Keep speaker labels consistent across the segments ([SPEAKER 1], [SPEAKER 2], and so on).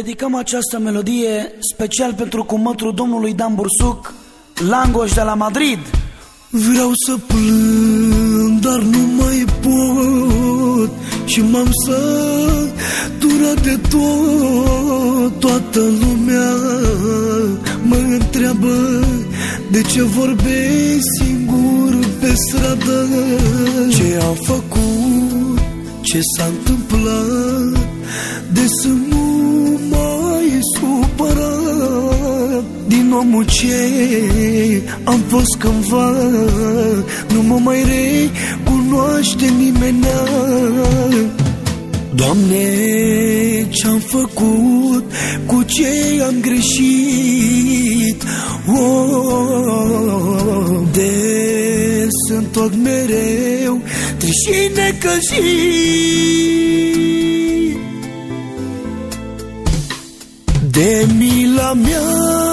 [SPEAKER 1] Dedicăm această melodie special pentru cumătru domnului Dan Bursuc, Langoș de la Madrid.
[SPEAKER 2] Vreau să plâng, dar nu mai pot Și m-am săturat de tot. Toată lumea mă întreabă De ce vorbesc singur pe stradă? Ce am făcut, ce s-a întâmplat? De să omul ce am fost cândva Nu mă mai recunoaște nimeni. Doamne, ce-am făcut, cu ce am greșit? Oh, De sunt tot mereu trist și necăjit. De mila mea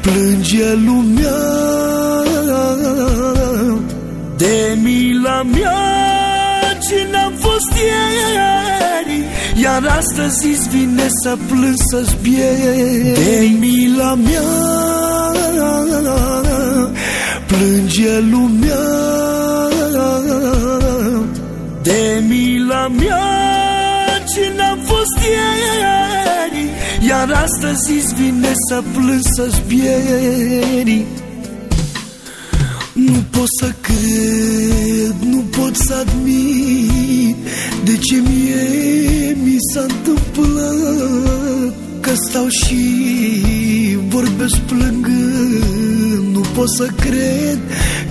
[SPEAKER 2] plânge lumea De mila mea. Ce n-am fost ieri? Iar astăzi îți vine să plâng să-ți De mila mea. Plânge lumea De mila mea Iar astăzi îți vine să plâng să-ți Nu pot să cred, nu pot să admit De ce mie mi s-a întâmplat Că stau și vorbesc plângând. Nu pot să cred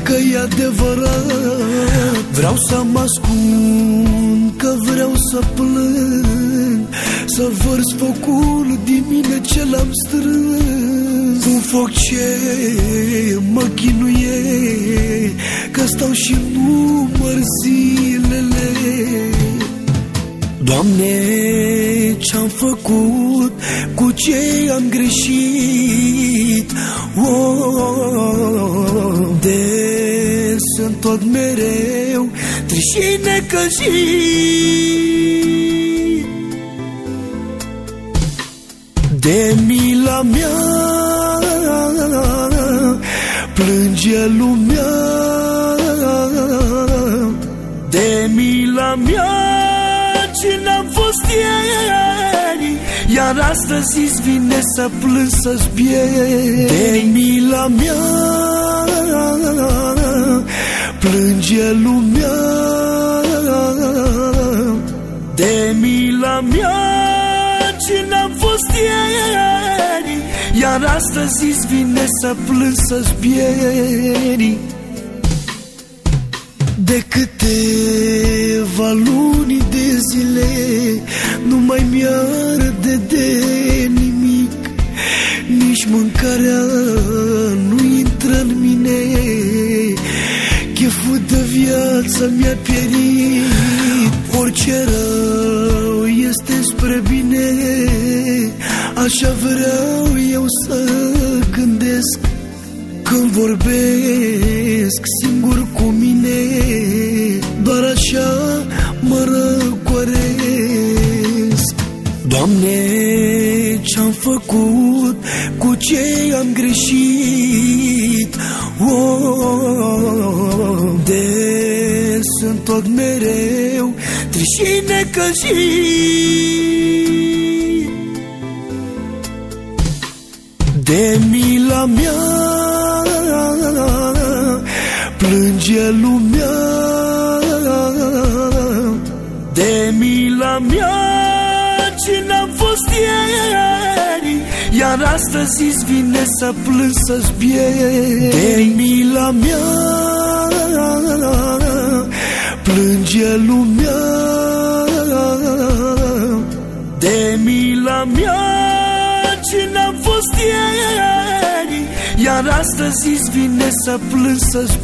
[SPEAKER 2] că e adevărat. Vreau să mă ascund, că vreau să plâng Să vărs focul din mine ce l-am strâns. Un foc ce mă chinuie Că stau și număr zilele. Doamne, ce-am făcut, cu ce am greșit? Oh, De sunt tot mereu trist și necăjit De mila mea. Plânge lumea De mila mea. Ce n-am fost ieri? Iar astăzi îți vine să plâng să-ți De mila mea. Plânge lumea De mila mea ce n-am fost ieri? Iar astăzi îți vine să plâng să-ți De câteva luni de zile Nu mai mi-arde de nimic. Nici mâncarea nu intră în mine. Cheful de viață mi-a pierit. Orice rău este spre bine. Așa vreau eu să gândesc Când vorbesc singur cu mine. Doar așa mă răcoresc Doamne, ce-am făcut, cu ce am greșit? Oh, De sunt tot mereu trist și necăjit De mila mea plânge lumea. De mila mea ce n-am fost ieri? Iar astăzi îți vine să plâng să-ți De mila mea plânge lumea De mila mea. Ce n-am fost ieri? Iar astăzi îți vine să plâng să-ți